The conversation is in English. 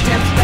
step